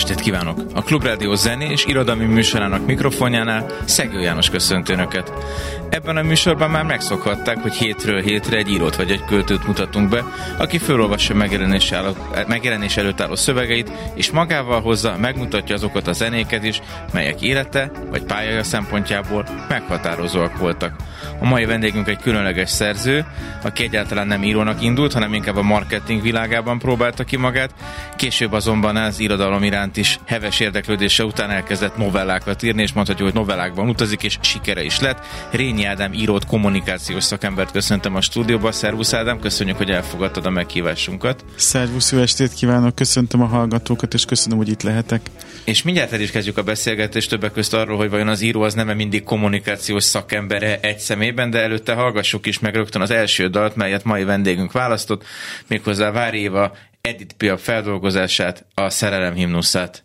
estét kívánok! A Klubrádió zené és irodalmi műsorának mikrofonjánál Szegő János köszönt Önöket. Ebben a műsorban már megszokhatták, hogy hétről hétre egy írót vagy egy költőt mutatunk be, aki felolvassa megjelenés, álló, megjelenés előtt álló szövegeit, és magával hozza, megmutatja azokat a zenéket is, melyek élete vagy pályája szempontjából meghatározóak voltak. A mai vendégünk egy különleges szerző, aki egyáltalán nem írónak indult, hanem inkább a marketing világában próbálta ki magát, később azonban az irodalom iránt is heves érdeklődése után elkezdett novellákat írni, és mondhatjuk, hogy novellákban utazik, és sikere is lett. Rényi Ádám írót, kommunikációs szakembert köszöntöm a stúdióba. Szervusz Ádám, köszönjük, hogy elfogadtad a meghívásunkat. Szervusz, jó estét kívánok, köszöntöm a hallgatókat, és köszönöm, hogy itt lehetek. És mindjárt el is kezdjük a beszélgetést többek között arról, hogy vajon az író az nem -e mindig kommunikációs szakembere egy szemében, de előtte hallgassuk is meg rögtön az első dalt, melyet mai vendégünk választott, méghozzá Vár Éva Edith Piaf feldolgozását, a szerelem himnuszát.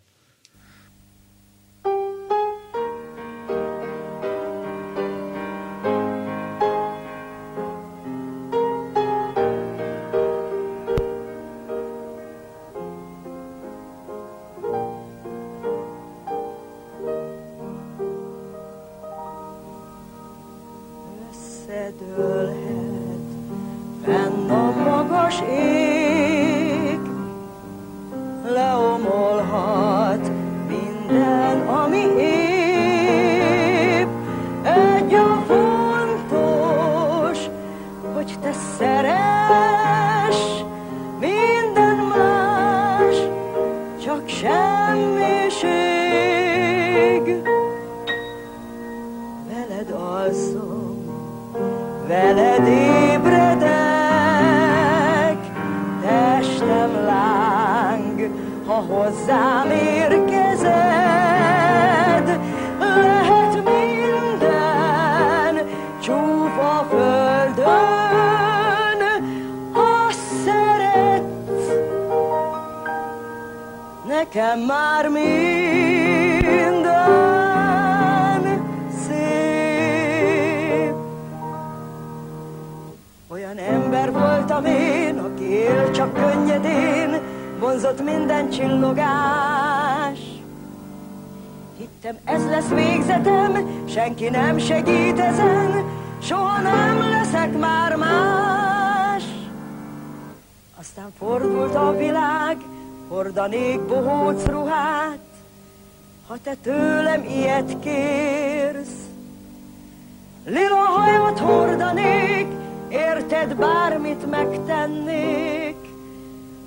Lila hajat hordanék, érted bármit megtennék,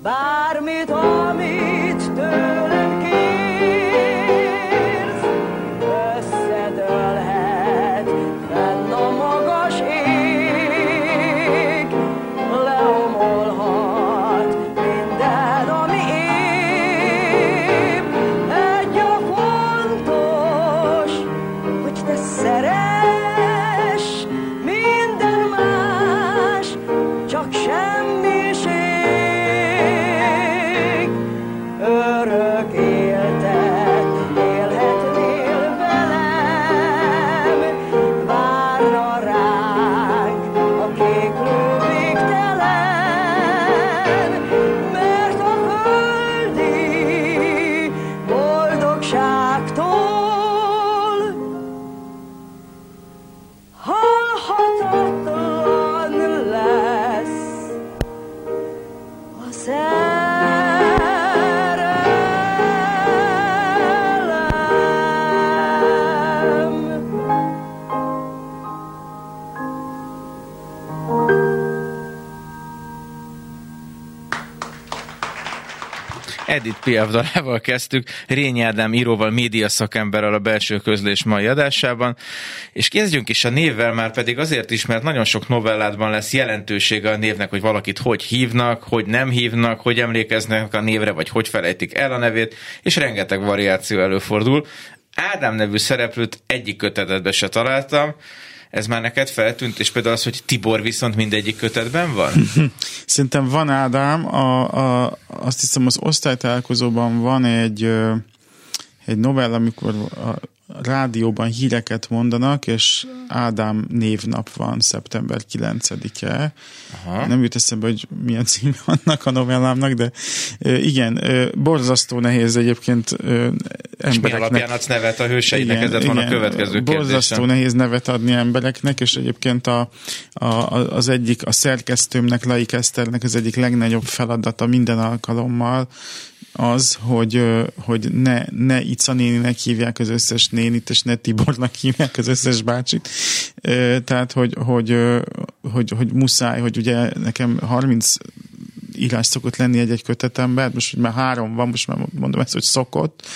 bármit, amit tőlem Edith Piaf dalával kezdtük, Rényi Ádám íróval, média szakemberrel a belső közlés mai adásában, és kezdjünk is a névvel, már pedig azért is, mert nagyon sok novelládban lesz jelentősége a névnek, hogy valakit hogy hívnak, hogy nem hívnak, hogy emlékeznek a névre, vagy hogy felejtik el a nevét, és rengeteg variáció előfordul. Ádám nevű szereplőt egyik kötetedbe se találtam, ez már neked feltűnt, és például az, hogy Tibor viszont mindegyik kötetben van? Szerintem van Ádám, a, a, azt hiszem az osztálytalálkozóban van egy, egy novella, amikor a, rádióban híreket mondanak, és Ádám névnap van, szeptember 9-e. Aha. Nem jut eszembe, hogy milyen cím annak a novellámnak, de igen, borzasztó nehéz egyébként embereknek. És mi alapján adsz nevet a hőseidnek? Igen, ez van a következő Borzasztó kérdésem. nehéz nevet adni embereknek, és egyébként a, a, az egyik, a szerkesztőmnek, Laik Eszternek az egyik legnagyobb feladata minden alkalommal, az, hogy, hogy ne, ne Ica néninek hívják az összes nénit, és ne Tibornak hívják az összes bácsit. Tehát, hogy, hogy, hogy, hogy muszáj, hogy ugye nekem 30 írás szokott lenni egy-egy kötetemben, most már három van, most már mondom ezt, hogy szokott,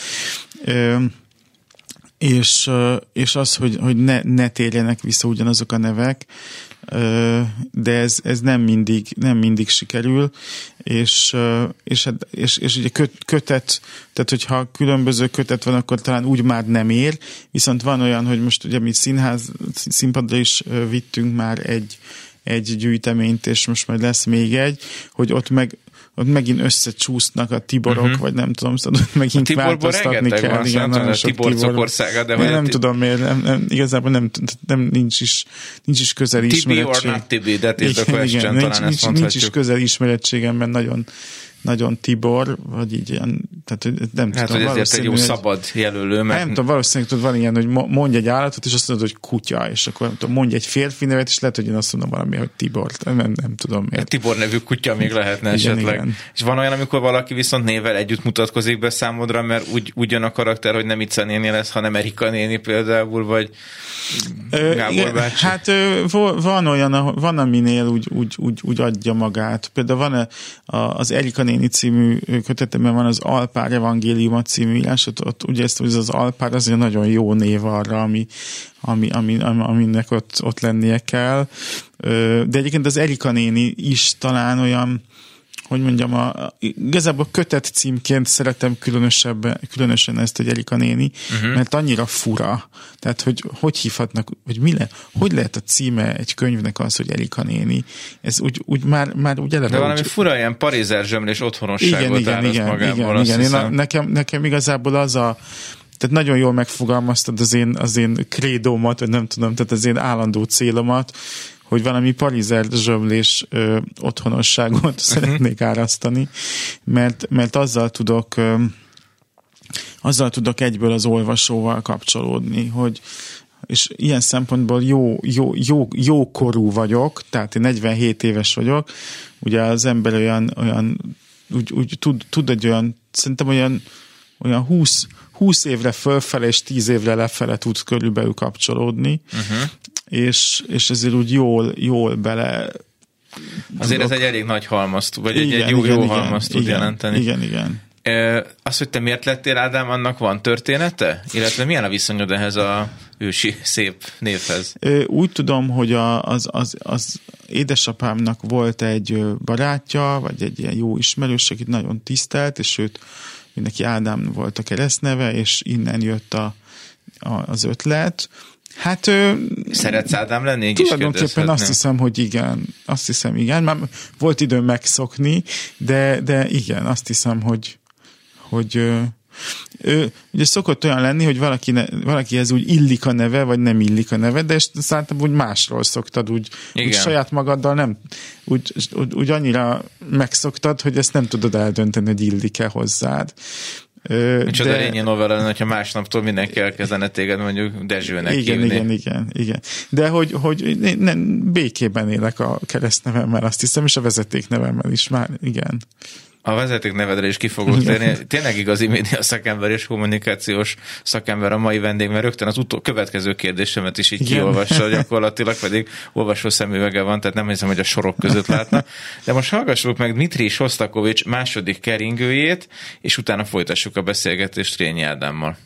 és, és az, hogy, hogy ne, ne térjenek vissza ugyanazok a nevek, de ez, ez nem, mindig, nem mindig sikerül, és, és, hát, és, és ugye kötet, tehát hogyha különböző kötet van, akkor talán úgy már nem ér, viszont van olyan, hogy most ugye mi színház, színpadra is vittünk már egy, egy gyűjteményt, és most majd lesz még egy, hogy ott meg ott megint összecsúsznak a Tiborok, uh-huh. vagy nem tudom, szóval megint a változtatni kell. Van, igen, nagyon sok Tibor, Tibor cukországa, de nem, nem tudom miért, nem, nem, igazából nem, nem, nincs is, nincs is közeli Tibi ismeretség. Tibi or not Tibi, that is the question, igen, nincs, nincs, nincs is közeli ismerettségem, mert nagyon nagyon Tibor, vagy így ilyen, tehát nem hát, tudom. Hát, hogy ezért egy jó szabad jelölő. Mert... Nem tudom, valószínűleg tud, van ilyen, hogy mondj egy állatot, és azt mondod, hogy kutya, és akkor nem tudom, mondj egy férfi nevet, és lehet, hogy én azt mondom valami, hogy Tibor. Nem, nem tudom miért. Hát Tibor nevű kutya még lehetne igen, esetleg. Igen. És van olyan, amikor valaki viszont nével együtt mutatkozik be számodra, mert úgy, ugyan a karakter, hogy nem Ica néni lesz, hanem Erika néni például, vagy Gábor bácsi. Hát van olyan, van aminél úgy, úgy, úgy, úgy adja magát. Például van az Erika néni című kötetemben van az Alpár Evangéliuma című írás, ott, ott ugye ezt, az Alpár az egy nagyon jó név arra, ami, ami, ami, aminek ott, ott lennie kell. De egyébként az Erika néni is talán olyan, hogy mondjam, a, igazából kötet címként szeretem különösebben, különösen ezt, hogy Erika néni, uh-huh. mert annyira fura. Tehát, hogy hogy hívhatnak, hogy mi le, hogy lehet a címe egy könyvnek az, hogy Erika néni. Ez úgy, úgy már, már úgy eleve... De valami úgy, fura ilyen parizer zsömlés otthonosságot igen, igen, igen, magából, igen, igen. Én a, nekem, nekem igazából az a tehát nagyon jól megfogalmaztad az én, az én krédómat, vagy nem tudom, tehát az én állandó célomat, hogy valami parizer zsömlés ö, otthonosságot szeretnék árasztani, mert, mert azzal tudok ö, azzal tudok egyből az olvasóval kapcsolódni, hogy és ilyen szempontból jó, jó, jó, jó korú vagyok, tehát én 47 éves vagyok, ugye az ember olyan, olyan úgy, úgy tud, tud egy olyan, szerintem olyan, olyan 20, 20 évre fölfele és 10 évre lefele tud körülbelül kapcsolódni, uh-huh és, és ezért úgy jól, jól bele Azért tudok. ez egy elég nagy halmaz, vagy igen, egy, egy jó, igen, jó halmaz tud igen, jelenteni. Igen, igen. E, az, hogy te miért lettél Ádám, annak van története? Illetve milyen a viszonyod ehhez a ősi szép névhez? Úgy tudom, hogy a, az, az, az édesapámnak volt egy barátja, vagy egy ilyen jó ismerős, akit nagyon tisztelt, és őt mindenki Ádám volt a keresztneve, és innen jött a, a, az ötlet Hát... Szeretsz Ádám lenni? Tulajdonképpen azt hiszem, hogy igen. Azt hiszem, igen. Már volt időm megszokni, de, de igen, azt hiszem, hogy, hogy ö, ugye szokott olyan lenni, hogy valaki ne, valakihez úgy illik a neve, vagy nem illik a neve, de szerintem úgy másról szoktad, úgy, úgy saját magaddal nem, úgy, úgy, úgy annyira megszoktad, hogy ezt nem tudod eldönteni, hogy illik-e hozzád. Micsoda de... rényi novella lenne, hogyha másnaptól mindenki elkezdene téged mondjuk Dezsőnek Igen, hívni. igen, igen, igen. De hogy, hogy nem, békében élek a keresztnevemmel, azt hiszem, és a vezetéknevemmel is már, igen. A vezeték nevedre is ki fogok térni. Tényleg igazi média szakember és kommunikációs szakember a mai vendég, mert rögtön az utó, következő kérdésemet is így Igen. kiolvassa, gyakorlatilag pedig olvasó szemüvege van, tehát nem hiszem, hogy a sorok között látna. De most hallgassuk meg Dmitri Sostakovics második keringőjét, és utána folytassuk a beszélgetést Rényi Ádámmal.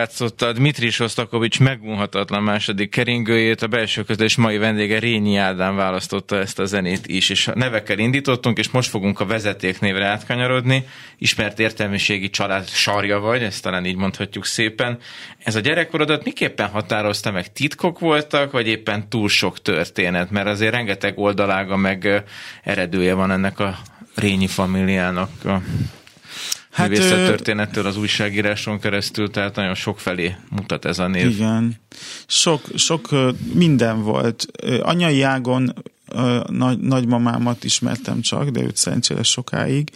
Játszotta Dmitri Sostakovics megunhatatlan második keringőjét, a belső közlés mai vendége Rényi Ádám választotta ezt a zenét is, és a nevekkel indítottunk, és most fogunk a vezetéknévre átkanyarodni. Ismert értelmiségi család sarja vagy, ezt talán így mondhatjuk szépen. Ez a gyerekkorodat miképpen határozta meg? Titkok voltak, vagy éppen túl sok történet? Mert azért rengeteg oldalága meg eredője van ennek a Rényi familiának. Hát, művészettörténettől az újságíráson keresztül, tehát nagyon sok felé mutat ez a név. Igen, sok, sok minden volt. Anyai ágon nagy, nagymamámat ismertem csak, de őt szerencsére sokáig.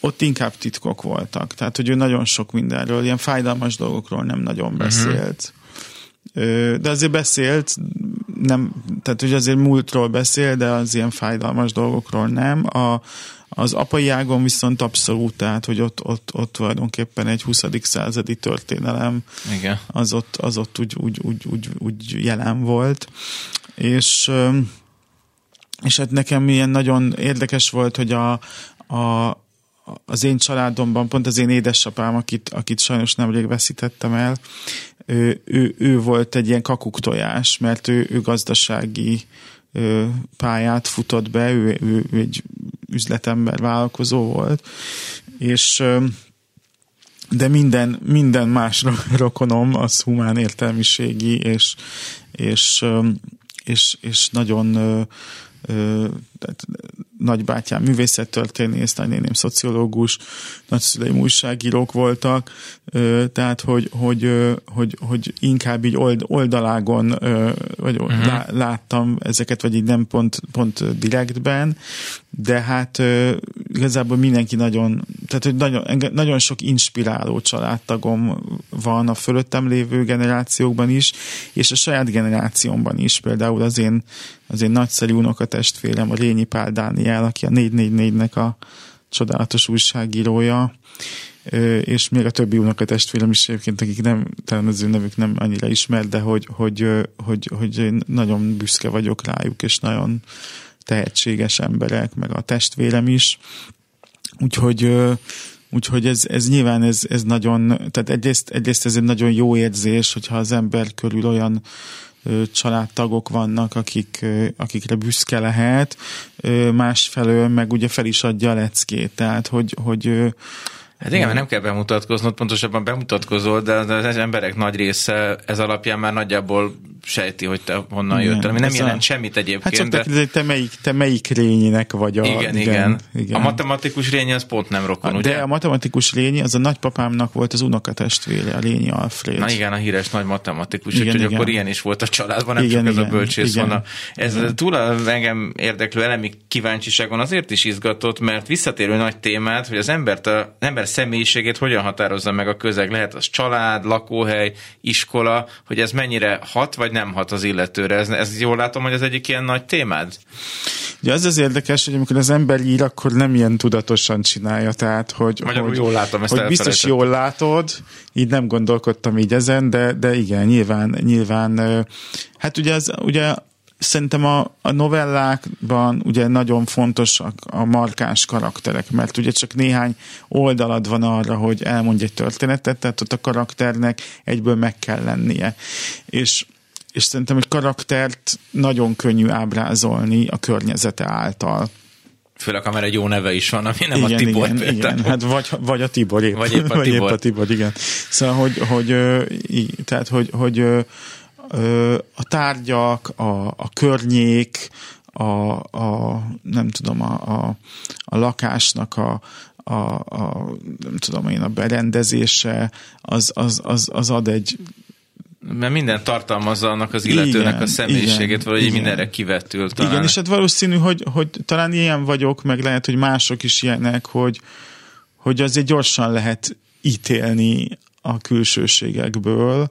Ott inkább titkok voltak. Tehát, hogy ő nagyon sok mindenről, ilyen fájdalmas dolgokról nem nagyon mhm. beszélt. Uh-huh. De azért beszélt, nem, tehát hogy azért múltról beszél, de az ilyen fájdalmas dolgokról nem. A, Az apai ágon viszont abszolút, tehát, hogy ott, ott, ott tulajdonképpen egy 20. századi történelem, Igen. az ott, az ott úgy, úgy, úgy, úgy, úgy jelen volt. És, és hát nekem ilyen nagyon érdekes volt, hogy a, a, az én családomban, pont az én édesapám, akit, akit sajnos nemrég veszítettem el, ő, ő, ő volt egy ilyen kakuktojás, mert ő, ő gazdasági pályát futott be, ő, ő, ő egy üzletember, vállalkozó volt, és de minden, minden más rokonom az humán értelmiségi, és, és, és, és nagyon nagybátyám művészettörténész, nagynéném szociológus, nagyszüleim újságírók voltak, tehát hogy, hogy, hogy, hogy inkább így old, oldalágon vagy uh-huh. lá, láttam ezeket, vagy így nem pont, pont direktben, de hát igazából mindenki nagyon, tehát hogy nagyon, nagyon sok inspiráló családtagom van a fölöttem lévő generációkban is, és a saját generációmban is, például az én, az én nagyszerű unokatestvérem, a Rényi Pál Dániel, aki a 444-nek a csodálatos újságírója, és még a többi unokatestvérem is egyébként, akik nem, talán az ő nevük nem annyira ismert, de hogy, hogy, hogy, hogy nagyon büszke vagyok rájuk, és nagyon tehetséges emberek, meg a testvérem is. Úgyhogy Úgyhogy ez, ez nyilván ez, ez nagyon, tehát egyrészt, egyrészt ez egy nagyon jó érzés, hogyha az ember körül olyan családtagok vannak, akik, akikre büszke lehet, másfelől meg ugye fel is adja a leckét, tehát hogy, hogy Hát igen, mert nem kell bemutatkoznod, pontosabban bemutatkozol, de az emberek nagy része ez alapján már nagyjából sejti, hogy te honnan igen, jöttél, ami nem jelent a... semmit egyébként. Hát csak de... te, melyik, te melyik rényinek vagy a... Igen, igen, igen. A matematikus rényi az pont nem rokon, de ugye? De a matematikus rényi, az a nagypapámnak volt az unokatestvére, a Rényi Alfred. Na igen, a híres nagy matematikus, igen, úgyhogy igen. akkor ilyen is volt a családban, nem igen, csak igen, ez a bölcsész igen, van. Ez igen. túl a engem érdeklő elemi kíváncsiságon azért is izgatott, mert visszatérő nagy témát, hogy az embert, a, ember személyiségét hogyan határozza meg a közeg. Lehet az család, lakóhely, iskola, hogy ez mennyire hat, vagy nem hat az illetőre. Ez, ez jól látom, hogy ez egyik ilyen nagy témád? Ugye az az érdekes, hogy amikor az ember ír, akkor nem ilyen tudatosan csinálja, tehát hogy, hogy, jól látom, ezt hogy biztos jól látod, így nem gondolkodtam így ezen, de, de igen, nyilván, nyilván hát ugye, az, ugye szerintem a, a novellákban ugye nagyon fontosak a markáns karakterek, mert ugye csak néhány oldalad van arra, hogy elmondj egy történetet, tehát ott a karakternek egyből meg kell lennie. És és szerintem egy karaktert nagyon könnyű ábrázolni a környezete által. Főleg, ha már egy jó neve is van, ami nem igen, a Tibor igen, igen. Hát vagy, vagy a Tibor épp. Vagy épp a Tibor. Vagy épp a Tibor, igen. Szóval, hogy, hogy, tehát, hogy, hogy a tárgyak, a, a környék, a, a nem tudom, a, a, a lakásnak a, a, a, nem tudom én, a berendezése, az, az, az, az ad egy mert minden tartalmazza annak az illetőnek igen, a személyiségét, igen, valahogy igen. mindenre kivetül. Talán. Igen, és hát valószínű, hogy, hogy talán ilyen vagyok, meg lehet, hogy mások is ilyenek, hogy, hogy azért gyorsan lehet ítélni a külsőségekből,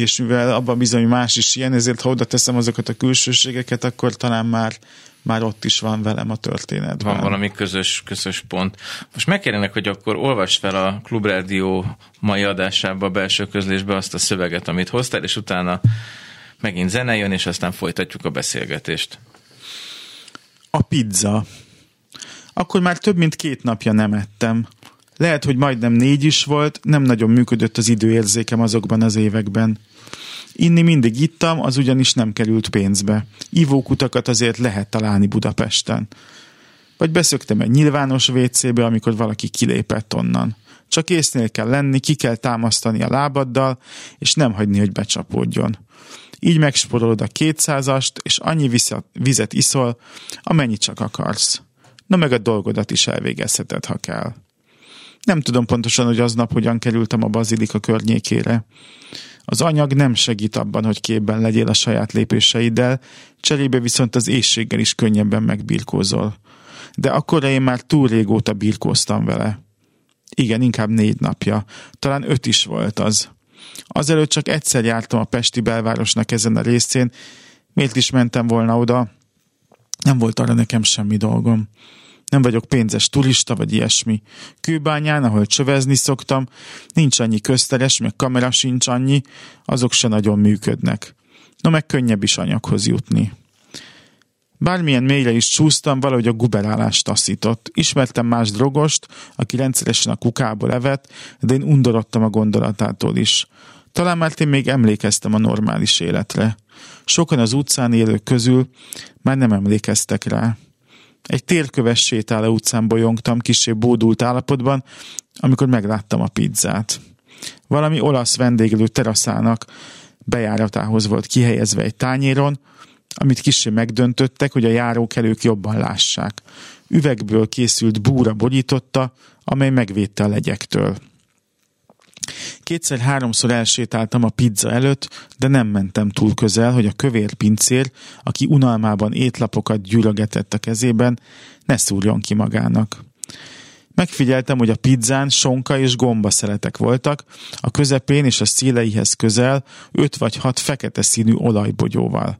és mivel abban bizony más is ilyen, ezért ha oda teszem azokat a külsőségeket, akkor talán már már ott is van velem a történetben. Van valami közös, közös pont. Most megkérdenek, hogy akkor olvasd fel a Klubrádió mai adásába, a belső közlésbe azt a szöveget, amit hoztál, és utána megint zene jön, és aztán folytatjuk a beszélgetést. A pizza. Akkor már több mint két napja nem ettem. Lehet, hogy majdnem négy is volt, nem nagyon működött az időérzékem azokban az években. Inni mindig ittam, az ugyanis nem került pénzbe. Ivókutakat azért lehet találni Budapesten. Vagy beszöktem egy nyilvános WC-be, amikor valaki kilépett onnan. Csak észnél kell lenni, ki kell támasztani a lábaddal, és nem hagyni, hogy becsapódjon. Így megsporolod a kétszázast, és annyi vizet iszol, amennyit csak akarsz. Na meg a dolgodat is elvégezheted, ha kell. Nem tudom pontosan, hogy aznap hogyan kerültem a bazilika környékére. Az anyag nem segít abban, hogy képben legyél a saját lépéseiddel, cserébe viszont az éjséggel is könnyebben megbirkózol. De akkor én már túl régóta birkóztam vele. Igen, inkább négy napja. Talán öt is volt az. Azelőtt csak egyszer jártam a Pesti belvárosnak ezen a részén, miért is mentem volna oda, nem volt arra nekem semmi dolgom. Nem vagyok pénzes turista, vagy ilyesmi. Kőbányán, ahol csövezni szoktam, nincs annyi közteres, meg kamera sincs annyi, azok se nagyon működnek. No meg könnyebb is anyaghoz jutni. Bármilyen mélyre is csúsztam, valahogy a guberálást taszított. Ismertem más drogost, aki rendszeresen a kukából evett, de én undorodtam a gondolatától is. Talán mert én még emlékeztem a normális életre. Sokan az utcán élők közül már nem emlékeztek rá. Egy térköves sétáló utcán bolyongtam, kisé bódult állapotban, amikor megláttam a pizzát. Valami olasz vendéglő teraszának bejáratához volt kihelyezve egy tányéron, amit kicsi megdöntöttek, hogy a járókelők jobban lássák. Üvegből készült búra borította, amely megvédte a legyektől. Kétszer-háromszor elsétáltam a pizza előtt, de nem mentem túl közel, hogy a kövér pincér, aki unalmában étlapokat gyűrögetett a kezében, ne szúrjon ki magának. Megfigyeltem, hogy a pizzán sonka és gomba szeletek voltak, a közepén és a szíleihez közel öt vagy hat fekete színű olajbogyóval.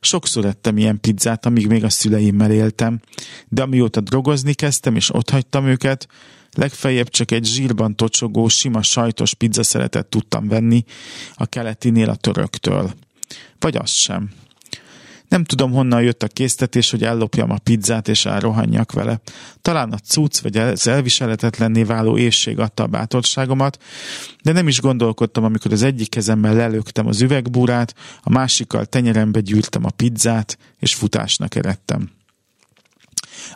Sokszor ettem ilyen pizzát, amíg még a szüleimmel éltem, de amióta drogozni kezdtem és hagytam őket, legfeljebb csak egy zsírban tocsogó, sima sajtos pizza szeretet tudtam venni a keletinél a töröktől. Vagy azt sem. Nem tudom, honnan jött a késztetés, hogy ellopjam a pizzát és elrohanjak vele. Talán a cucc vagy az elviselhetetlenné váló éjség adta a bátorságomat, de nem is gondolkodtam, amikor az egyik kezemmel lelöktem az üvegbúrát, a másikkal tenyerembe gyűrtem a pizzát, és futásnak eredtem.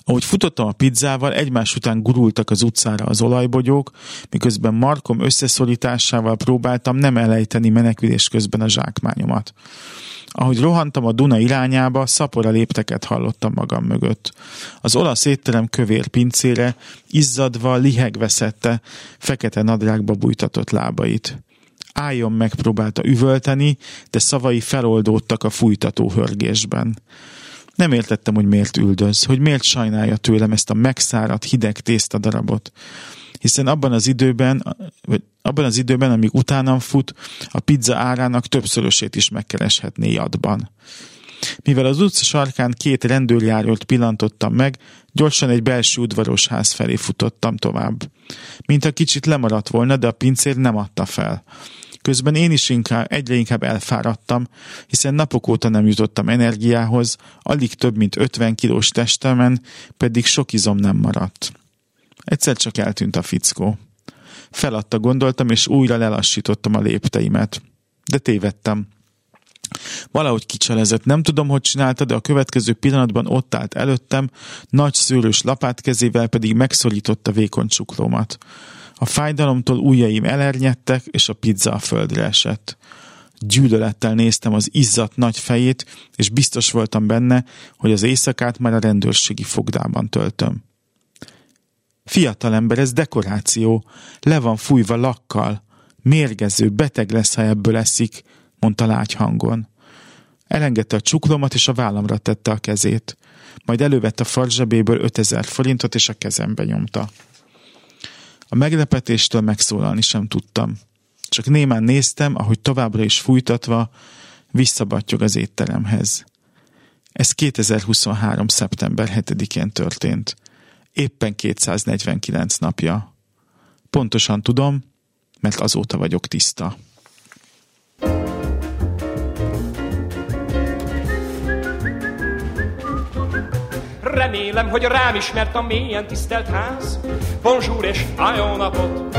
Ahogy futottam a pizzával, egymás után gurultak az utcára az olajbogyók, miközben Markom összeszorításával próbáltam nem elejteni menekülés közben a zsákmányomat. Ahogy rohantam a Duna irányába, szapora lépteket hallottam magam mögött. Az olasz étterem kövér pincére, izzadva, lihegve szedte, fekete nadrágba bújtatott lábait. Álljon megpróbálta üvölteni, de szavai feloldódtak a fújtató hörgésben. Nem értettem, hogy miért üldöz, hogy miért sajnálja tőlem ezt a megszáradt hideg tészta darabot. Hiszen abban az időben, vagy abban az időben, amíg utánam fut, a pizza árának többszörösét is megkereshetné jadban. Mivel az utca sarkán két rendőrjárót pillantottam meg, gyorsan egy belső udvaros ház felé futottam tovább. Mint a kicsit lemaradt volna, de a pincér nem adta fel. Közben én is inkább, egyre inkább elfáradtam, hiszen napok óta nem jutottam energiához, alig több mint 50 kilós testemen, pedig sok izom nem maradt. Egyszer csak eltűnt a fickó. Feladta gondoltam, és újra lelassítottam a lépteimet. De tévedtem. Valahogy kicselezett. Nem tudom, hogy csinálta, de a következő pillanatban ott állt előttem, nagy szőrös lapát kezével pedig megszorította vékony csuklómat. A fájdalomtól ujjaim elernyedtek, és a pizza a földre esett. Gyűlölettel néztem az izzat nagy fejét, és biztos voltam benne, hogy az éjszakát már a rendőrségi fogdában töltöm. Fiatalember, ez dekoráció, le van fújva lakkal. Mérgező, beteg lesz, ha ebből eszik, mondta lágy hangon. Elengedte a csuklomat, és a vállamra tette a kezét. Majd elővette a farzsebéből 5000 forintot, és a kezembe nyomta. A meglepetéstől megszólalni sem tudtam. Csak némán néztem, ahogy továbbra is fújtatva visszabattyog az étteremhez. Ez 2023. szeptember 7-én történt. Éppen 249 napja. Pontosan tudom, mert azóta vagyok tiszta. Remélem, hogy rám ismert a mélyen tisztelt ház. Bonjour és jó napot!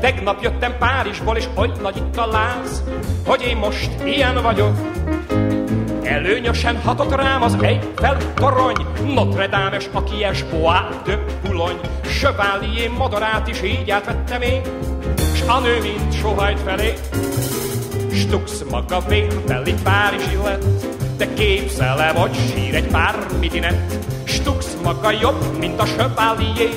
Tegnap jöttem Párizsból, és hogy nagy itt a láz, hogy én most ilyen vagyok. Előnyösen hatott rám az Eiffel torony, Notre Dame és a kies Bois de Boulogne, Chevalier madarát is így átvettem én, s a nő mint sohajt felé. Stux maga vérbeli Párizsi lett, de képzele vagy sír egy pár midinet. Stux maga jobb, mint a Chevalier,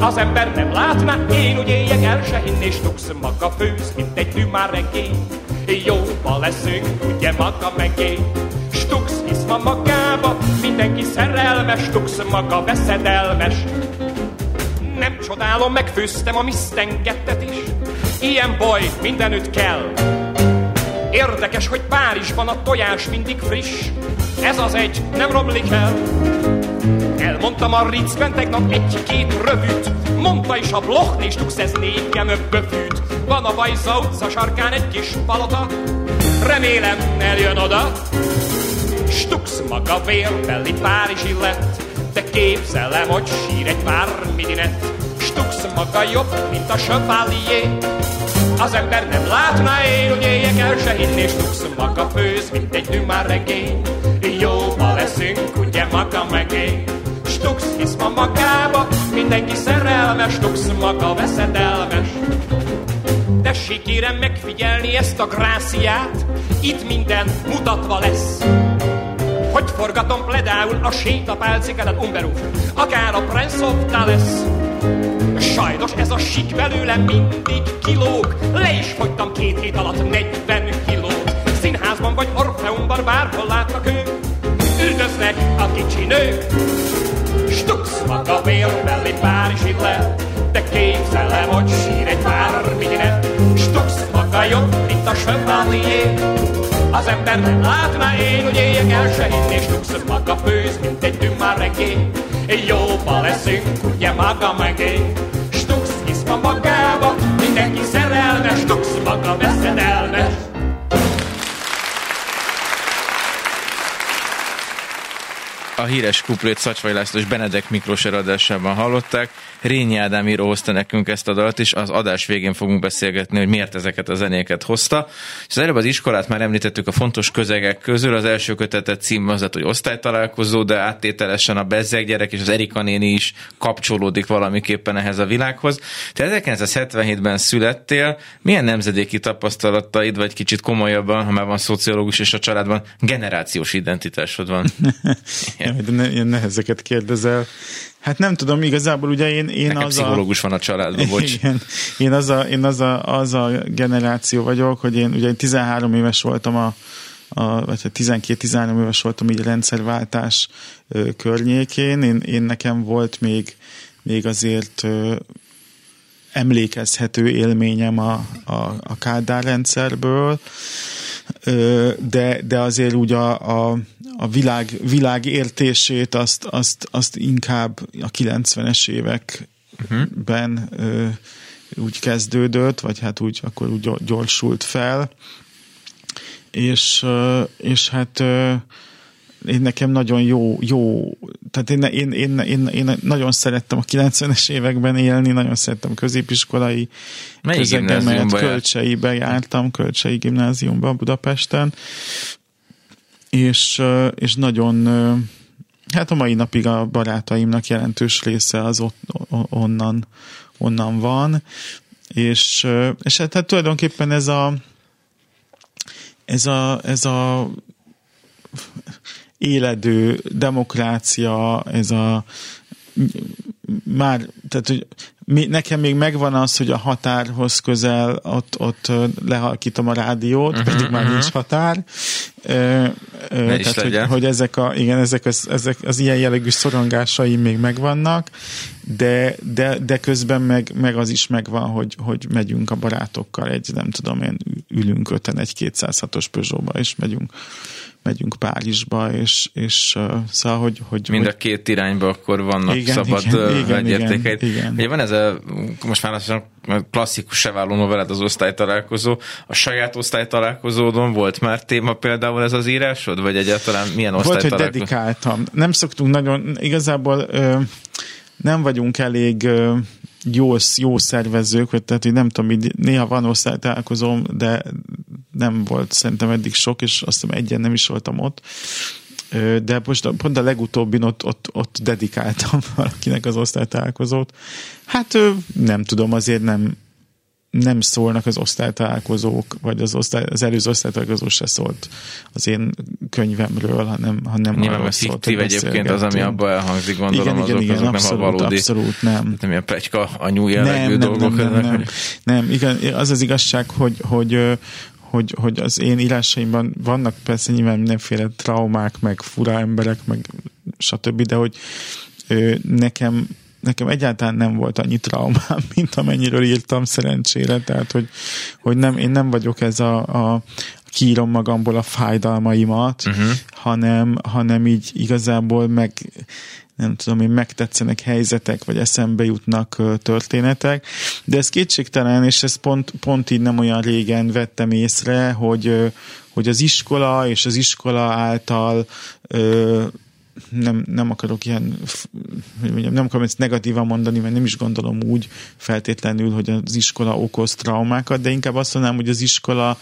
az ember nem látná, én úgy éljek el se hinni, Stux maga főz, mint egy tümárenkény. Jóba leszünk, ugye maga megé. Stux hisz ma magába, mindenki szerelmes, Stux maga veszedelmes. Nem csodálom, megfőztem a misztengettet is, ilyen baj mindenütt kell. Érdekes, hogy Párizsban a tojás mindig friss, ez az egy nem romlik el. Elmondtam a Ritzben tegnap egy-két rövűt, mondta is a Bloch és Tux, ez nékem befűt. Van a Vajza utca sarkán egy kis palota, remélem eljön oda. Stux maga vérbeli Párizsi lett, de képzelem, hogy sír egy pár midinet. Stux maga jobb, mint a Chevalier, az ember nem látna élnyéjek el se hinni, Stux maga főz, mint egy dumár regény. Jóba leszünk, ugye maga meg én. Stux hisz ma magába, mindenki szerelmes, Stux maga veszedelmes. Tessék kérem megfigyelni ezt a gráciát, itt minden mutatva lesz. Hogy forgatom például a sétapálcikádat Umberuf, akár a Prince of Thales. Sajnos ez a sik belőlem mindig kilóg, le is fogytam két hét alatt 40 kilót. Színházban vagy Orfeumban bárhol látnak ők, üldöznek a kicsi nők. Stux maga vérbeli Párizsi le, de képzelem, hogy sír egy pár midinet. Stux maga jobb, mint a Chevalier. Az ember nem látna én, hogy éljek el se hinni, Stux maga főz, mint egy dümmár regény. Jóba leszünk, ugye maga meg én. Stux hisz ma magába, mindenki szerelmes, Stux maga veszedelmes. A híres kuplét Szacsvai László és Benedek Miklós eladásában hallották. Rényi Ádám író hozta nekünk ezt a dalt, és az adás végén fogunk beszélgetni, hogy miért ezeket a zenéket hozta. És az előbb az iskolát már említettük a fontos közegek közül. Az első kötetet cím az, hogy osztálytalálkozó, de áttételesen a Bezzeg gyerek és az Erika néni is kapcsolódik valamiképpen ehhez a világhoz. Te 1977-ben születtél. Milyen nemzedéki tapasztalataid, vagy kicsit komolyabban, ha már van szociológus és a családban, generációs identitásod van? Ilyen nehezeket kérdezel. Hát nem tudom, igazából ugye én, én Nekem az pszichológus van a családban, bocs. Igen, én az a, én az a, az a generáció vagyok, hogy én ugye én 13 éves voltam a, a vagy 12-13 hát éves voltam így a rendszerváltás ö, környékén. Én, én nekem volt még, még azért ö, emlékezhető élményem a, a, a Kádár rendszerből, de, de azért úgy a, a, a világ, világ értését azt, azt, azt inkább a 90-es években ö, úgy kezdődött, vagy hát úgy akkor úgy gyorsult fel, és, és hát én nekem nagyon jó, jó tehát én, én, én, én, én nagyon szerettem a 90-es években élni, nagyon szerettem középiskolai Melyik közegemet? Kölcseibe jártam, Kölcsei gimnáziumban Budapesten, és, és nagyon hát a mai napig a barátaimnak jelentős része az ott, onnan, onnan van, és, és hát, hát tulajdonképpen ez a ez a, ez a éledő demokrácia, ez a már, tehát hogy mi, nekem még megvan az, hogy a határhoz közel ott, ott lehalkítom a rádiót, uh-huh, pedig már nincs határ. Ö, ö, tehát, hogy, hogy ezek, a, igen, ezek, az, ezek az ilyen jellegű szorongásaim még megvannak, de, de, de közben meg, meg az is megvan, hogy, hogy megyünk a barátokkal egy, nem tudom én, ülünk öten egy 206-os Peugeot-ba, és megyünk megyünk Párizsba, és, és szóval, hogy, hogy, Mind a két irányba akkor vannak Igen, szabad igen, igen, igen. Ugye van ez a, most már mondom, klasszikus se váló novellát az osztálytalálkozó. A saját osztálytalálkozódon volt már téma például ez az írásod, vagy egyáltalán milyen Volt, hogy osztálytalálkozó? dedikáltam. Nem szoktunk nagyon, igazából ö, nem vagyunk elég jó, jó szervezők, vagy tehát, hogy nem tudom, így néha van osztálytalálkozóm, de nem volt szerintem eddig sok, és azt hiszem egyen nem is voltam ott. De most pont a legutóbbin ott, ott, ott dedikáltam valakinek az osztálytalálkozót. Hát nem tudom, azért nem, nem szólnak az osztálytalálkozók, vagy az, osztály, az előző osztálytalálkozó se szólt az én könyvemről, hanem, hanem Nyilván arról szólt, fiktív egyébként az, ami abban elhangzik, gondolom, igen, igen, azok, igen, azok abszolút, nem a valódi, abszolút nem. nem ilyen plegyka anyú jellegű Nem, nem, nem, dolgok. nem, ezek, nem, hogy- nem, igen, az az igazság, hogy, hogy, hogy, hogy az én írásaimban vannak persze nyilván mindenféle traumák, meg fura emberek, meg stb., de hogy nekem nekem egyáltalán nem volt annyi traumám, mint amennyiről írtam szerencsére, tehát hogy, hogy nem, én nem vagyok ez a, a kiírom magamból a fájdalmaimat, uh-huh. hanem, hanem így igazából meg nem tudom én, megtetszenek helyzetek, vagy eszembe jutnak történetek, de ez kétségtelen, és ezt pont, pont így nem olyan régen vettem észre, hogy, hogy az iskola és az iskola által ö, nem, nem akarok ilyen, nem akarom ezt negatívan mondani, mert nem is gondolom úgy feltétlenül, hogy az iskola okoz traumákat, de inkább azt mondanám, hogy az iskola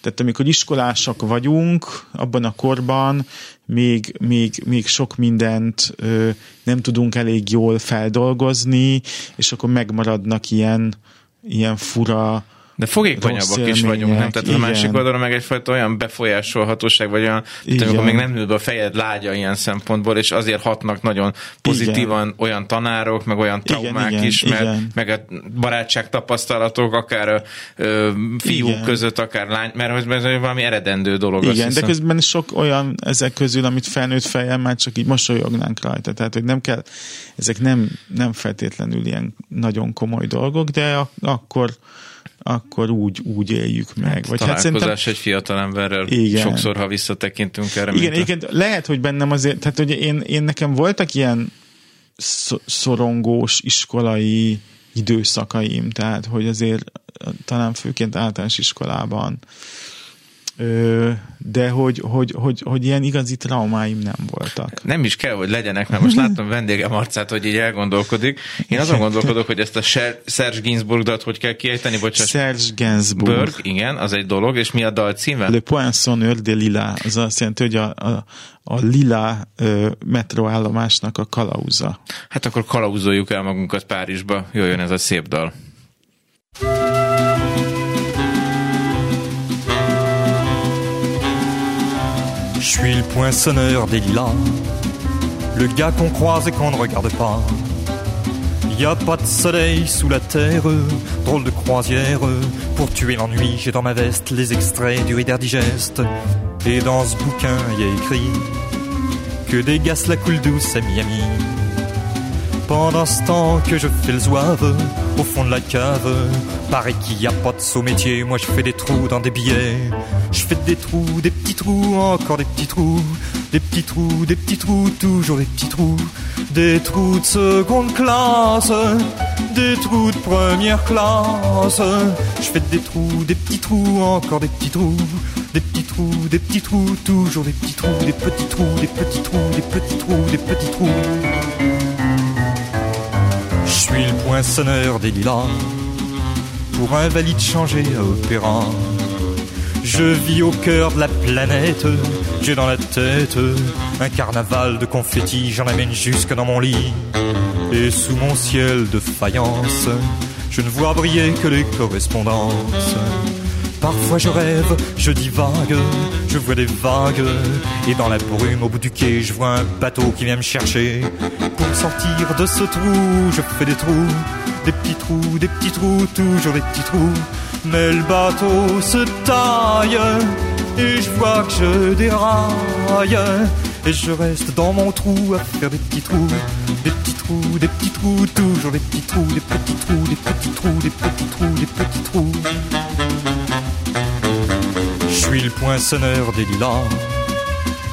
tehát amikor iskolások vagyunk, abban a korban még, még, még sok mindent ö, nem tudunk elég jól feldolgozni, és akkor megmaradnak ilyen, ilyen fura De fogékonyabbak is vagyunk, nem? Tehát igen. a másik oldalon meg egyfajta olyan befolyásolhatóság, vagy olyan, tehát amikor még nem nőtt be a fejed lágya ilyen szempontból, és azért hatnak nagyon pozitívan igen. olyan tanárok, meg olyan traumák igen, is, mert igen. meg a barátság tapasztalatok, akár a ö, fiúk igen. között, akár lány, mert ez valami eredendő dolog. Igen, de közben sok olyan ezek közül, amit felnőtt fejjel már csak így mosolyognánk rajta. Tehát, hogy nem kell, ezek nem, nem feltétlenül ilyen nagyon komoly dolgok, de a, akkor akkor úgy, úgy éljük meg. Hát, Vagy hát szerintem, egy fiatalemberrel igen. sokszor, ha visszatekintünk erre. Igen, igen, a... lehet, hogy bennem azért, tehát hogy én, én nekem voltak ilyen szorongós iskolai időszakaim, tehát hogy azért talán főként általános iskolában de hogy, hogy, hogy, hogy ilyen igazi traumáim nem voltak. Nem is kell, hogy legyenek, mert most láttam vendégem arcát, hogy így elgondolkodik. Én azon gondolkodok, hogy ezt a Serge Gainsbourg hogy kell kiejteni, bocsánat. Serge Gainsbourg. Berg, igen, az egy dolog, és mi a dal címe? Le Poinçonneur de Lila, az azt jelenti, hogy a, a, a lila ö, metroállomásnak a kalauza. Hát akkor kalauzoljuk el magunkat Párizsba, jöjjön ez a szép dal. Je suis le poinçonneur des lilas, le gars qu'on croise et qu'on ne regarde pas. Y a pas de soleil sous la terre, drôle de croisière. Pour tuer l'ennui, j'ai dans ma veste les extraits du Reader Digest. Et dans ce bouquin, y a écrit que gaz la coule douce à Miami. Pendant ce temps que je fais le zouave au fond de la cave, paraît qu'il n'y a pas de saut métier. Moi je fais des trous dans des billets. Je fais des trous, des petits trous, encore des petits trous. Des petits trous, des petits trous, toujours des petits trous. Des trous de seconde classe, des trous de première classe. Je fais des trous, des petits trous, encore des petits trous. Des petits trous, des petits trous, toujours des petits trous, des petits trous, des petits trous, des petits trous, des petits trous. Je suis le poinçonneur des lilas, pour un valide changé à opéra. Je vis au cœur de la planète, j'ai dans la tête un carnaval de confettis, j'en amène jusque dans mon lit. Et sous mon ciel de faïence, je ne vois briller que les correspondances. Parfois je rêve, je divague, je vois des vagues. Et dans la brume au bout du quai, je vois un bateau qui vient me chercher. Pour sortir de ce trou, je fais des trous, des petits trous, des petits trous, toujours des petits trous. Mais le bateau se taille, et je vois que je déraille. Et je reste dans mon trou à faire des petits trous, des petits trous, des petits trous, toujours des petits trous, des petits trous, des petits trous, des petits trous, des petits trous. Le poinçonneur des lilas,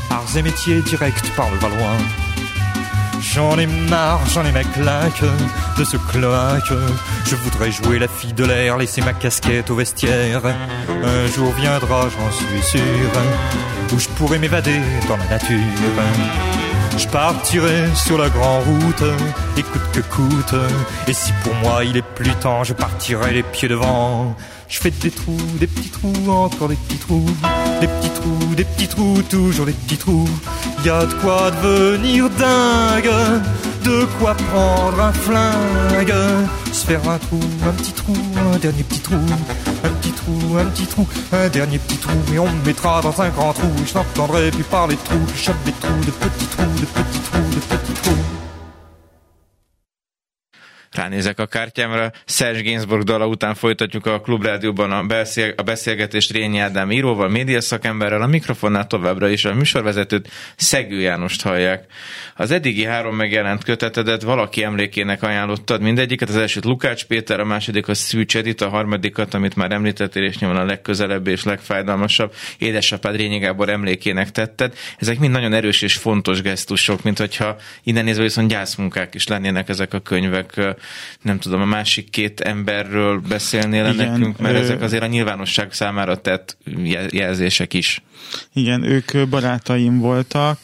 arts et métiers directs par le Valois. J'en ai marre, j'en ai ma claque de ce cloaque. Je voudrais jouer la fille de l'air, laisser ma casquette au vestiaire. Un jour viendra, j'en suis sûr, où je pourrai m'évader dans la nature. Je partirai sur la grande route, écoute que coûte. Et si pour moi il est plus temps, je partirai les pieds devant. Je fais des trous, des petits trous, encore des petits trous, des petits trous, des petits trous, toujours des petits trous. Y a de quoi devenir dingue, de quoi prendre un flingue, se faire un trou, un petit trou, un dernier petit trou, un petit trou, un petit trou, un dernier petit trou, et on me mettra dans un grand trou. Je n'entendrai plus parler de trous, je chope des trous, de petits trous, de petits trous, de petits trous. Ránézek a kártyámra. Serge Gainsbourg dala után folytatjuk a Klubrádióban a, beszél, a beszélgetést Rényi Ádám íróval, médiaszakemberrel, a mikrofonnál továbbra is a műsorvezetőt Szegő Jánost hallják. Az eddigi három megjelent kötetedet valaki emlékének ajánlottad mindegyiket, az elsőt Lukács Péter, a második a Szűcs Edith, a harmadikat, amit már említettél, és nyilván a legközelebb és legfájdalmasabb, édesapád Rényi Gábor emlékének tetted. Ezek mind nagyon erős és fontos gesztusok, mint hogyha innen nézve viszont gyászmunkák is lennének ezek a könyvek. Nem tudom, a másik két emberről beszélnél Igen, nekünk, mert ö... ezek azért a nyilvánosság számára tett jelzések is. Igen, ők barátaim voltak,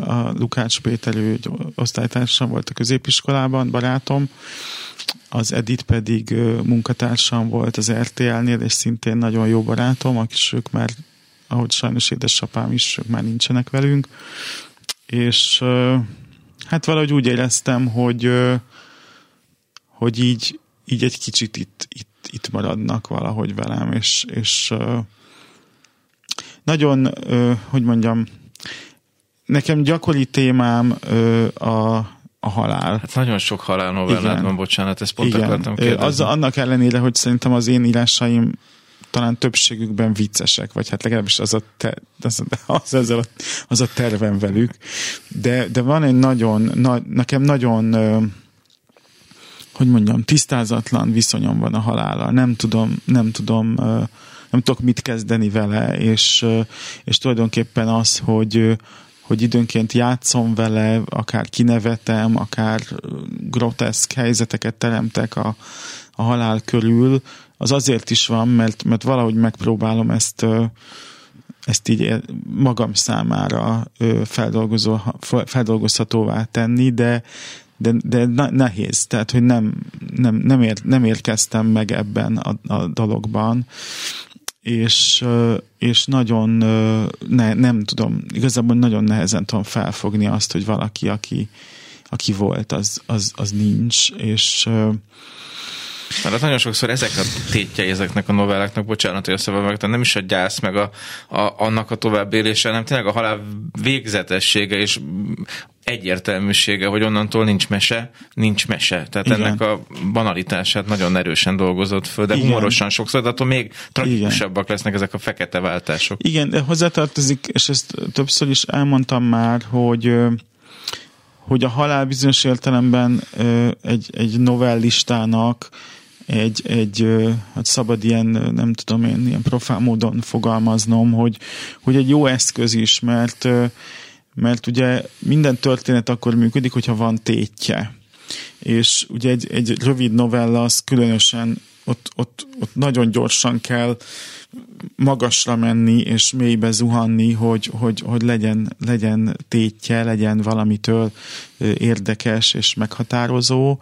a Lukács Péter, ő osztálytársam volt a középiskolában, barátom, az Edit pedig munkatársam volt az RTL-nél, és szintén nagyon jó barátom, akik ők már, ahogy sajnos édesapám is, ők már nincsenek velünk, és hát valahogy úgy éreztem, hogy hogy így, így egy kicsit itt, itt, itt maradnak valahogy velem, és, és nagyon, hogy mondjam, nekem gyakori témám a, a halál. Hát nagyon sok halál novellát van, bocsánat, ezt pont Igen. akartam kérdezni. Az, annak ellenére, hogy szerintem az én írásaim talán többségükben viccesek, vagy hát legalábbis az a, te, az, az, az, a, az a tervem velük, de, de van egy nagyon, na, nekem nagyon hogy mondjam, tisztázatlan viszonyom van a halállal. Nem tudom, nem tudom, nem tudok mit kezdeni vele, és, és tulajdonképpen az, hogy, hogy időnként játszom vele, akár kinevetem, akár groteszk helyzeteket teremtek a, a halál körül, az azért is van, mert, mert valahogy megpróbálom ezt ezt így magam számára feldolgozó, feldolgozhatóvá tenni, de, de, de nehéz, tehát hogy nem, nem, nem, ér, nem érkeztem meg ebben a, a dologban, és, és nagyon ne, nem tudom, igazából nagyon nehezen tudom felfogni azt, hogy valaki, aki, aki volt, az, az, az nincs, és mert nagyon sokszor ezek a tétjei ezeknek a novelláknak, bocsánat, hogy a meg, nem is a gyász, meg a, a, annak a továbbélése, hanem tényleg a halál végzetessége és egyértelműsége, hogy onnantól nincs mese, nincs mese. Tehát Igen. ennek a banalitását nagyon erősen dolgozott föl, de Igen. humorosan sokszor, de attól még tragikusabbak lesznek ezek a fekete váltások. Igen, de hozzátartozik, és ezt többször is elmondtam már, hogy hogy a halál bizonyos értelemben egy, egy novellistának egy, egy hát szabad ilyen, nem tudom én, ilyen profán módon fogalmaznom, hogy, hogy egy jó eszköz is, mert, mert ugye minden történet akkor működik, hogyha van tétje. És ugye egy, egy rövid novella az különösen ott, ott, ott nagyon gyorsan kell magasra menni és mélybe zuhanni, hogy, hogy, hogy legyen, legyen tétje, legyen valamitől érdekes és meghatározó,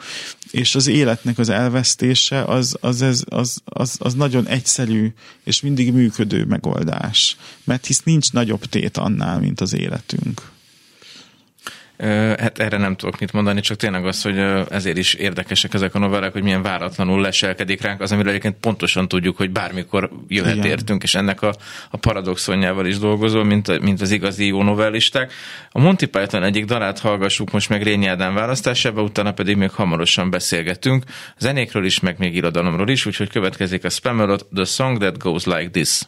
és az életnek az elvesztése az, az, az, az, az, az nagyon egyszerű és mindig működő megoldás, mert hisz nincs nagyobb tét annál, mint az életünk. Hát erre nem tudok mit mondani, csak tényleg az, hogy ezért is érdekesek ezek a novellák, hogy milyen váratlanul leselkedik ránk, az, amiről egyébként pontosan tudjuk, hogy bármikor jöhet Igen. értünk, és ennek a, a paradoxonjával is dolgozol, mint, mint az igazi jó novellisták. A Monty Python egyik dalát hallgassuk most meg Rényi Ádám választásába, utána pedig még hamarosan beszélgetünk. Zenékről is, meg még irodalomról is, úgyhogy következik a Spamalot, The Song That Goes Like This.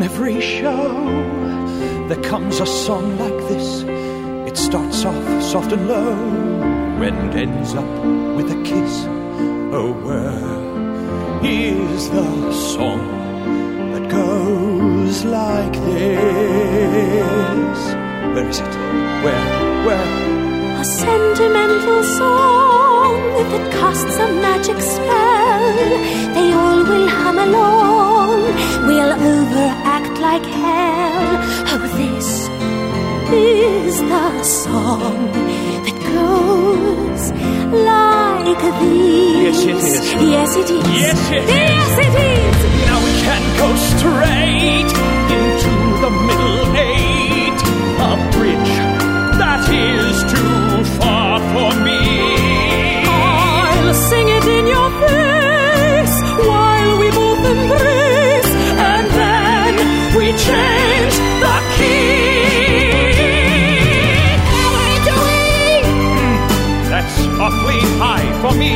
In every show, there comes a song like this. It starts off soft and low and ends up with a kiss. Oh, where is the song that goes like this? Where is it? Where? Where? A sentimental song that casts a magic spell. They all will hum along, we'll overact like hell. Oh, this is the song that goes like this. Yes, it is. Yes, it is. Yes, it is. Yes, it is. Now we can go straight into the middle eight. A bridge that is for me. I'll sing it in your face while we both embrace, and then we change the key. How are do doing? That's awfully high for me.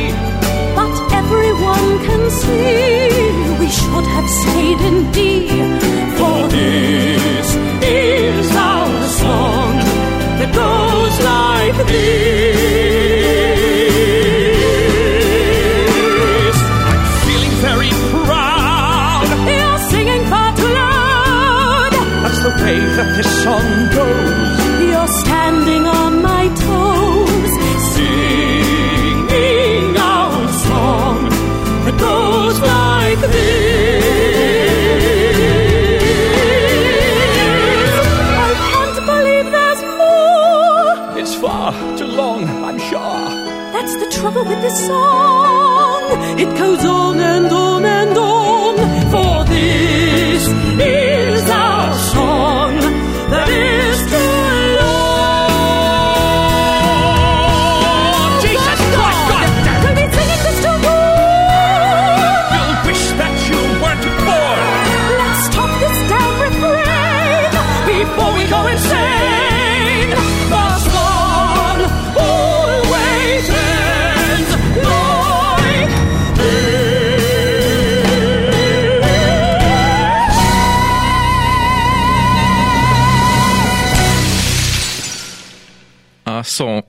But everyone can see we should have stayed in D. For this is our song that goes like this. That this song goes. You're standing on my toes, singing our song that goes like this. I can't believe there's more. It's far too long, I'm sure. That's the trouble with this song. It goes on and on and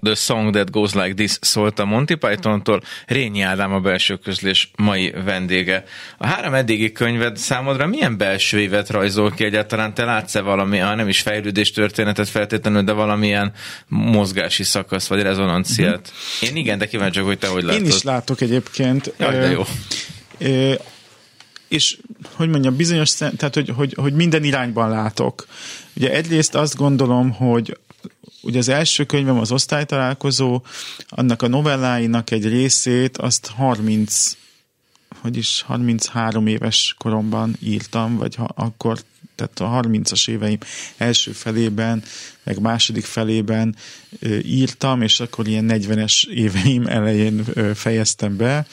The Song That Goes Like This szólt a Monty Python-tól. Rényi Ádám a belső közlés mai vendége. A három eddigi könyved számodra milyen belső évet rajzol ki egyáltalán? Te látsz-e valami, ha nem is fejlődés történetet feltétlenül, de valamilyen mozgási szakasz vagy rezonanciát? Én igen, de kíváncsi hogy te hogy látod. Én is látok egyébként. Jaj, de jó. ö, és hogy mondjam, bizonyos, tehát hogy, hogy, hogy minden irányban látok. Ugye egyrészt azt gondolom, hogy ugye az első könyvem az osztálytalálkozó, annak a novelláinak egy részét azt 30 hogy is 33 éves koromban írtam, vagy ha, akkor, tehát a 30-as éveim első felében, meg második felében ö, írtam, és akkor ilyen 40-es éveim elején ö, fejeztem be,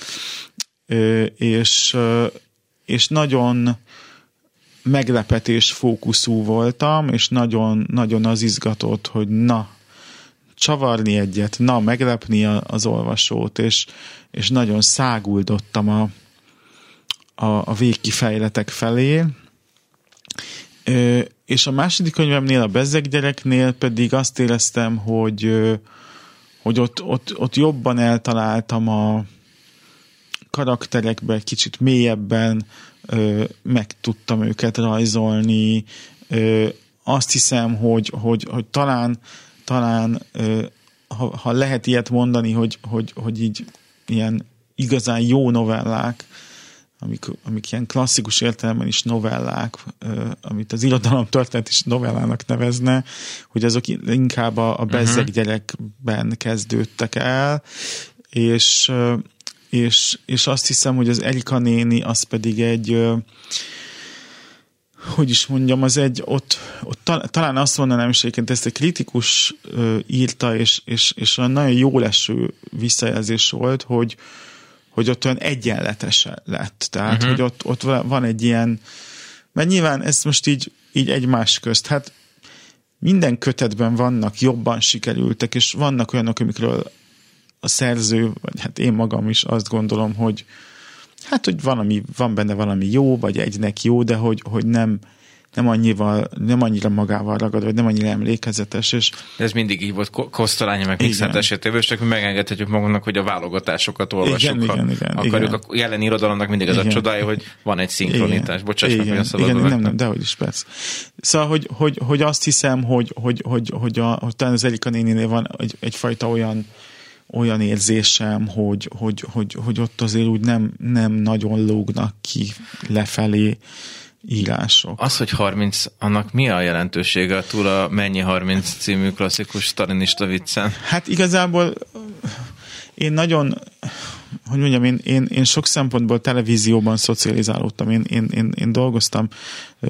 ö, és, ö, és nagyon meglepetés fókuszú voltam, és nagyon, nagyon az izgatott, hogy na, csavarni egyet, na, meglepni a- az olvasót, és, és nagyon száguldottam a, a, a végkifejletek felé. Ö, és a második könyvemnél, a Bezzeg gyereknél pedig azt éreztem, hogy, hogy ott, ott, ott jobban eltaláltam a karakterekbe, kicsit mélyebben ö, meg tudtam őket rajzolni. Ö, azt hiszem, hogy, hogy, hogy talán, talán ö, ha, ha lehet ilyet mondani, hogy, hogy, hogy így ilyen igazán jó novellák, amik, amik ilyen klasszikus értelemben is novellák, amit az irodalom történet is novellának nevezne, hogy azok inkább a, a bezzeg gyerekben kezdődtek el, és, és, és azt hiszem, hogy az Erika néni az pedig egy hogy is mondjam, az egy, ott, ott ta- talán azt mondanám is egyébként, ezt egy kritikus írta, és, és, és olyan nagyon jó leső visszajelzés volt, hogy, hogy ott olyan egyenletes lett. Tehát, uh-huh. hogy ott, ott va- van egy ilyen, mert nyilván ez most így, így egymás közt, hát minden kötetben vannak jobban sikerültek, és vannak olyanok, amikről a szerző, vagy hát én magam is azt gondolom, hogy hát, hogy valami, van benne valami jó, vagy egynek jó, de hogy, hogy nem, nem, annyival, nem annyira magával ragad, vagy nem annyira emlékezetes, és Ez mindig így volt Ko- Kosztolányi meg. Mixert esetében, és csak mi megengedhetjük magunknak, hogy a válogatásokat olvassuk. Igen, ha igen, igen, akarjuk. igen. A jelen irodalomnak mindig az a Igen. csodája, hogy van egy szinkronitás. Igen. Bocsáss meg, igen, hogy a igen, nem, vágtam. nem, dehogy is, persze. Szóval, hogy, hogy, hogy azt hiszem, hogy, hogy, hogy, hogy, a, hogy talán az Erika néninél van egy, egyfajta olyan olyan érzésem, hogy, hogy, hogy, hogy ott azért úgy nem, nem nagyon lógnak ki lefelé írások. Az, hogy 30, annak mi a jelentősége túl a Mennyi 30 című klasszikus stalinista viccen? Hát igazából én nagyon, hogy mondjam, én, én, én sok szempontból televízióban szocializálódtam. Én, én, én, én dolgoztam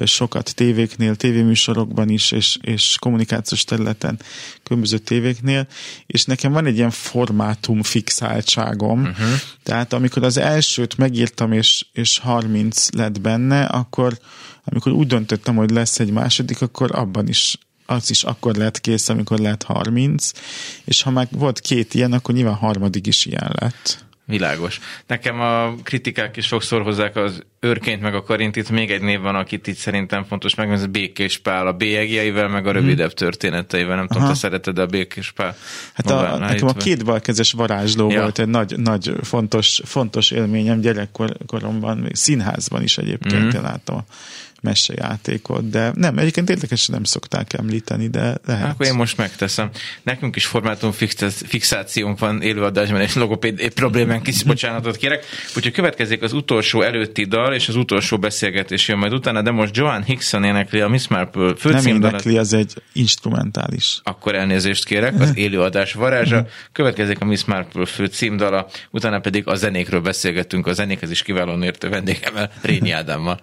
sokat tévéknél, tévéműsorokban is, és, és kommunikációs területen, különböző tévéknél, és nekem van egy ilyen formátum fixáltságom. Uh-huh. Tehát amikor az elsőt megírtam, és, és 30 lett benne, akkor amikor úgy döntöttem, hogy lesz egy második, akkor abban is az is akkor lett kész, amikor lett 30, és ha már volt két ilyen, akkor nyilván harmadik is ilyen lett. Világos. Nekem a kritikák is sokszor hozzák az őrként meg a karintit, még egy név van, akit itt szerintem fontos meg, ez Békés Pál, a bélyegjeivel, meg a rövidebb történeteivel. Nem tudom, Aha. te szereted a Békés Pál? Hát a, nekem a két balkezes varázsló Ja. volt egy nagy, nagy fontos, fontos élményem gyerekkoromban, még színházban is egyébként Mhm. mm-hmm. láttam a mesejátékot, de nem, egyébként érdekesen nem szokták említeni, de lehet. Akkor én most megteszem. Nekünk is formátum fix- fixációnk van élőadásban, és logopéd problémánk is, bocsánatot kérek. Úgyhogy következik az utolsó előtti dal, és az utolsó beszélgetés jön majd utána, de most Joan Hickson énekli a Miss Marple nem főcímdalat. énekli, az egy instrumentális. Akkor elnézést kérek, az élőadás varázsa. Következik a Miss Marple fő címdala, utána pedig a zenékről beszélgetünk, a zenékhez is kiválóan értő vendégemmel, Rényi Ádámmal.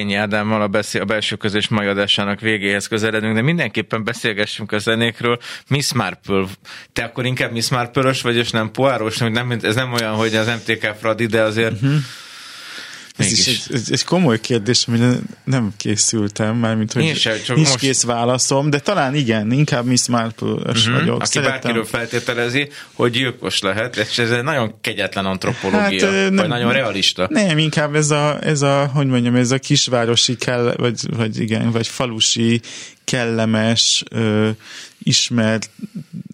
Rényi Ádámmal a, beszél, a belső közös mai adásának végéhez közeledünk, de mindenképpen beszélgessünk a zenékről. Miss Marple, te akkor inkább Miss Marple-ös vagy, és nem poáros, nem, ez nem olyan, hogy az MTK Fradi, de azért uh-huh. Ez is egy, egy, egy komoly kérdés, amire nem készültem, mármint, hogy Én sem, csak nincs most- kész válaszom, de talán igen, inkább Miss Marple-ös Mhm. vagyok. Aki Szeretem- bárkiről feltételezi, hogy gyilkos lehet, és ez egy nagyon kegyetlen antropológia, Hát, vagy nem- nagyon realista. Nem, inkább ez a, ez a, hogy mondjam, ez a kisvárosi kell, vagy, vagy igen, vagy falusi kellemes ö, ismer,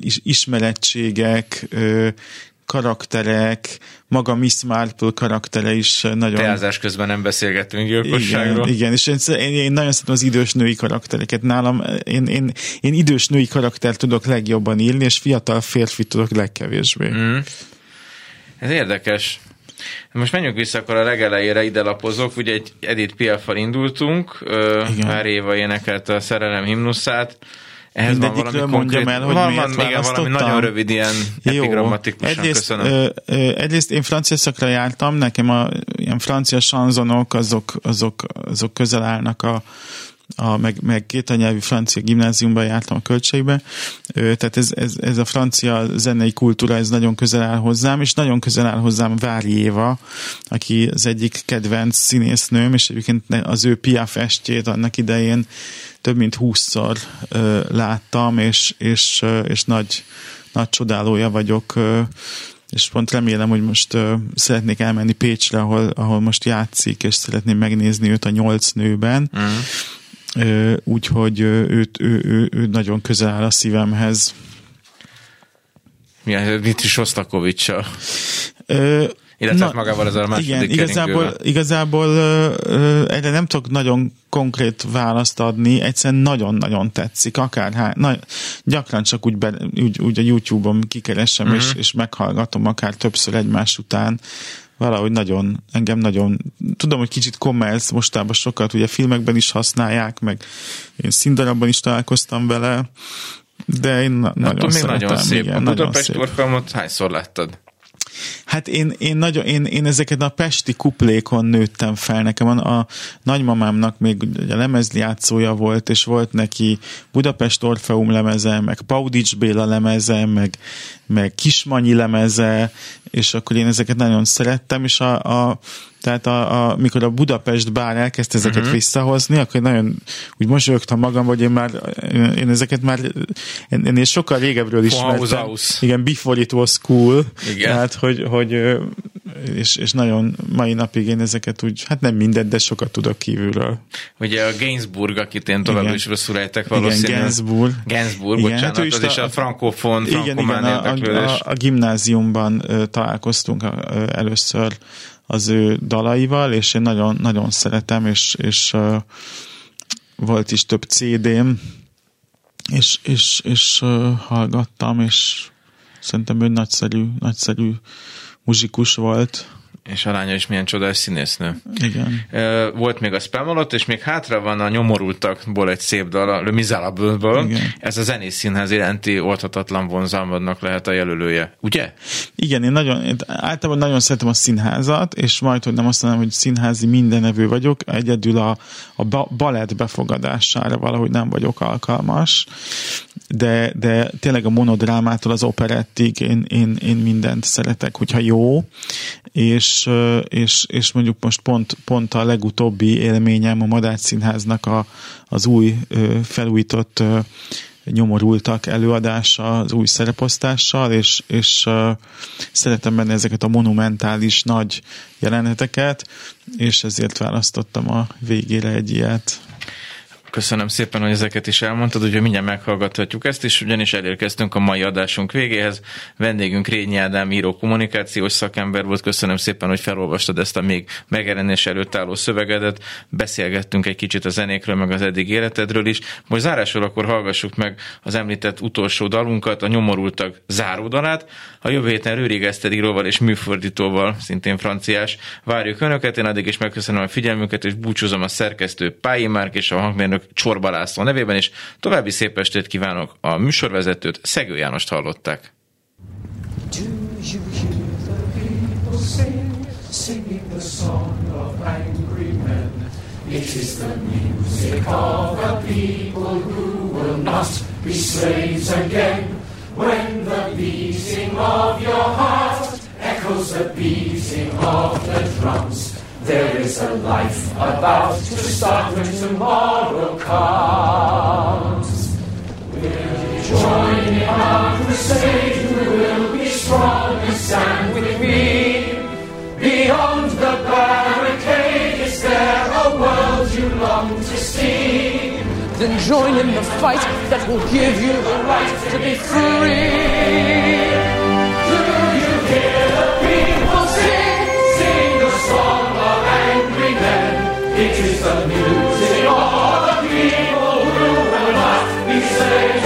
is, ismerettségek, ö, karakterek, maga Miss Marple karaktere is nagyon... Teázás közben nem beszélgetünk gyilkosságról. Igen, igen, és én, én, én nagyon szeretem az idős női karaktereket. Nálam én, én, én idős női karaktert tudok legjobban írni, és fiatal férfi tudok legkevésbé. Mm. Ez érdekes. Most menjünk vissza akkor a legelejére, ide lapozok. Ugye egy Edith Piaf-val indultunk, Igen. pár éva énekelte a szerelem himnuszát. Ehhez van Mindegyikről valami mondjam konkrét, el, hogy van, miért van, igen, valami nagyon rövid, ilyen epigrammatikusan, egyrészt, köszönöm. Ö, ö, egyrészt én francia szakra jártam, nekem a ilyen francia sanzonok, azok, azok, azok közel állnak a, a, meg, meg két anyelvű francia gimnáziumban jártam a költségbe, tehát ez, ez, ez a francia zenei kultúra, ez nagyon közel áll hozzám, és nagyon közel áll hozzám Vári Éva, aki az egyik kedvenc színésznőm, és egyébként az ő Piaf estjét annak idején több mint húszszor láttam, és, és, és nagy, nagy csodálója vagyok és pont remélem, hogy most uh, szeretnék elmenni Pécsre, ahol, ahol most játszik, és szeretném megnézni őt a nyolc nőben. Uh-huh. Úgyhogy őt, ő, ő, ő nagyon közel áll a szívemhez. Ja, mit is Osztakovicsal? Uh, Illetve Na, magával ez a második Igen, igazából, igazából uh, erre nem tudok nagyon konkrét választ adni, egyszerűen nagyon-nagyon tetszik, akár hát, na, gyakran csak úgy, be, úgy, úgy a YouTube-on kikeresem, uh-huh. és, és meghallgatom akár többször egymás után, valahogy nagyon, engem nagyon, tudom, hogy kicsit commerce mostában sokat, ugye filmekben is használják, meg én színdarabban is találkoztam vele, de én na- nagyon Attól még szeretem. nagyon szép. Igen, a nagyon Budapest szép. Orfalmot hányszor láttad? Hát én, én, nagyon, én, én ezeket a pesti kuplékon nőttem fel. Nekem a, a nagymamámnak még a lemezjátszója volt, és volt neki Budapest Orfeum lemeze, meg Paudics Béla lemeze, meg, meg Kismanyi lemeze, és akkor én ezeket nagyon szerettem, és a, a tehát a, a, mikor a Budapest bár elkezdte ezeket uh-huh. visszahozni, akkor nagyon úgy mosolyogtam magam, hogy én már, én ezeket már én, én sokkal régebről ismertem. Hausaus. Igen, before it was cool. Igen. Tehát, hogy, hogy és, és nagyon mai napig én ezeket úgy, hát nem mindent, de sokat tudok kívülről. Ugye a Gainsbourg, akit én továbbra Igen. is rosszul ejtek Igen, valószínűleg. Gainsbourg. Gainsbourg, Igen, bocsánat, hát is az is a- a frankofon, Igen, igen, a, érdeklődés. a, a gimnáziumban találkoztunk először az ő dalaival, és én nagyon, nagyon szeretem, és, és ö, volt is több CD-m, és, és, és ö, hallgattam, és szerintem ő nagyszerű, nagyszerű muzsikus volt. És a lánya is milyen csodás színésznő. Igen. Volt még a spam alatt, és még hátra van a nyomorultakból egy szép dal, a Le Miserable-ből. Ez a zenész színház iránti oldhatatlan vonzalmadnak lehet a jelölője. Ugye? Igen, én nagyon, én általában nagyon szeretem a színházat, és majd, hogy nem azt mondom, hogy színházi mindenevő vagyok, egyedül a, a ba, balett befogadására valahogy nem vagyok alkalmas, de, de tényleg a monodrámától az operettig én, én, én mindent szeretek, hogyha jó, és, ö, és, és mondjuk most pont, pont a legutóbbi élményem a Madács Színháznak a, az új felújított nyomorultak előadása az új szereposztással, és, és szeretem benne ezeket a monumentális nagy jeleneteket, és ezért választottam a végére egy ilyet. Köszönöm szépen, hogy ezeket is elmondtad, ugye mindjárt meghallgathatjuk ezt is, ugyanis elérkeztünk a mai adásunk végéhez. Vendégünk Rényi Ádám író kommunikációs szakember volt. Köszönöm szépen, hogy felolvastad ezt a még megjelenés előtt álló szövegedet. Beszélgettünk egy kicsit a zenékről, meg az eddig életedről is. Most zárásul akkor hallgassuk meg az említett utolsó dalunkat, a nyomorultak záródalát. A jövő héten Rőrig íróval és műfordítóval, szintén franciás, várjuk Önöket. Én addig is megköszönöm a figyelmüket, és búcsúzom a szerkesztő Pályi Márk és a hangmérnök Csorba László nevében, és további szép estét kívánok. A műsorvezetőt Szegő Jánost hallották. It is the music of a people who will not be slaves again. When the beating of your heart echoes the beating of the drums, there is a life about to start when tomorrow comes. Join in our crusade, who will be strong and stand with me. Beyond the barricade, is there a world you long to see? Then join in the fight that will give you the right to be free. Do you hear the people It is the music of the people who will not be slaves